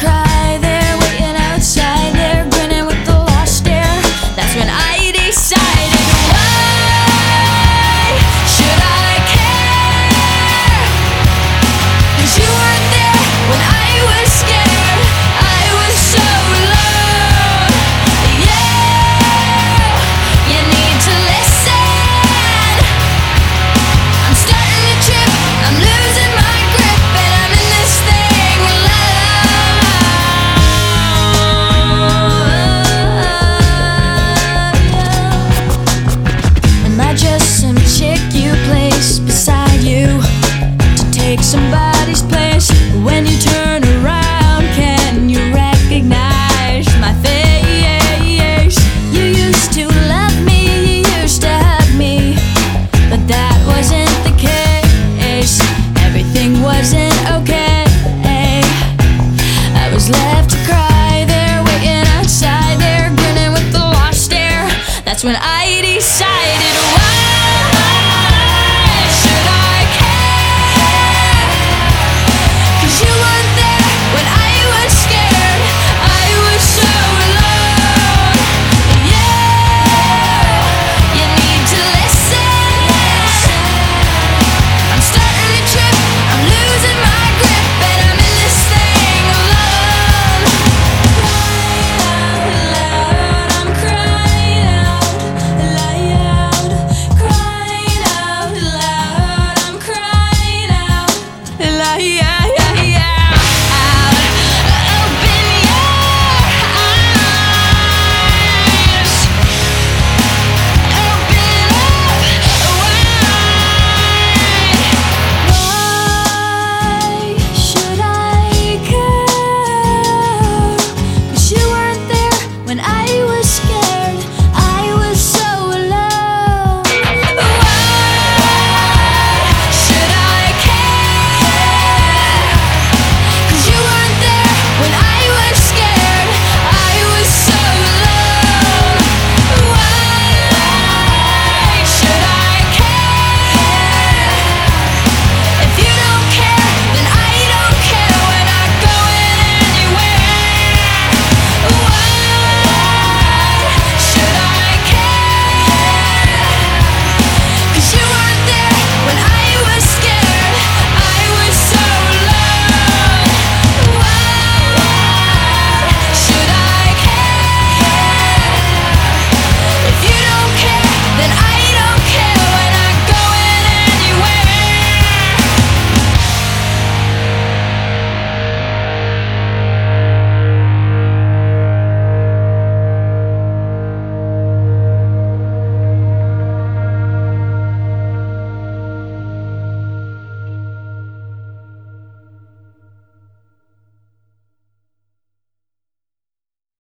cry. when I decided. yeah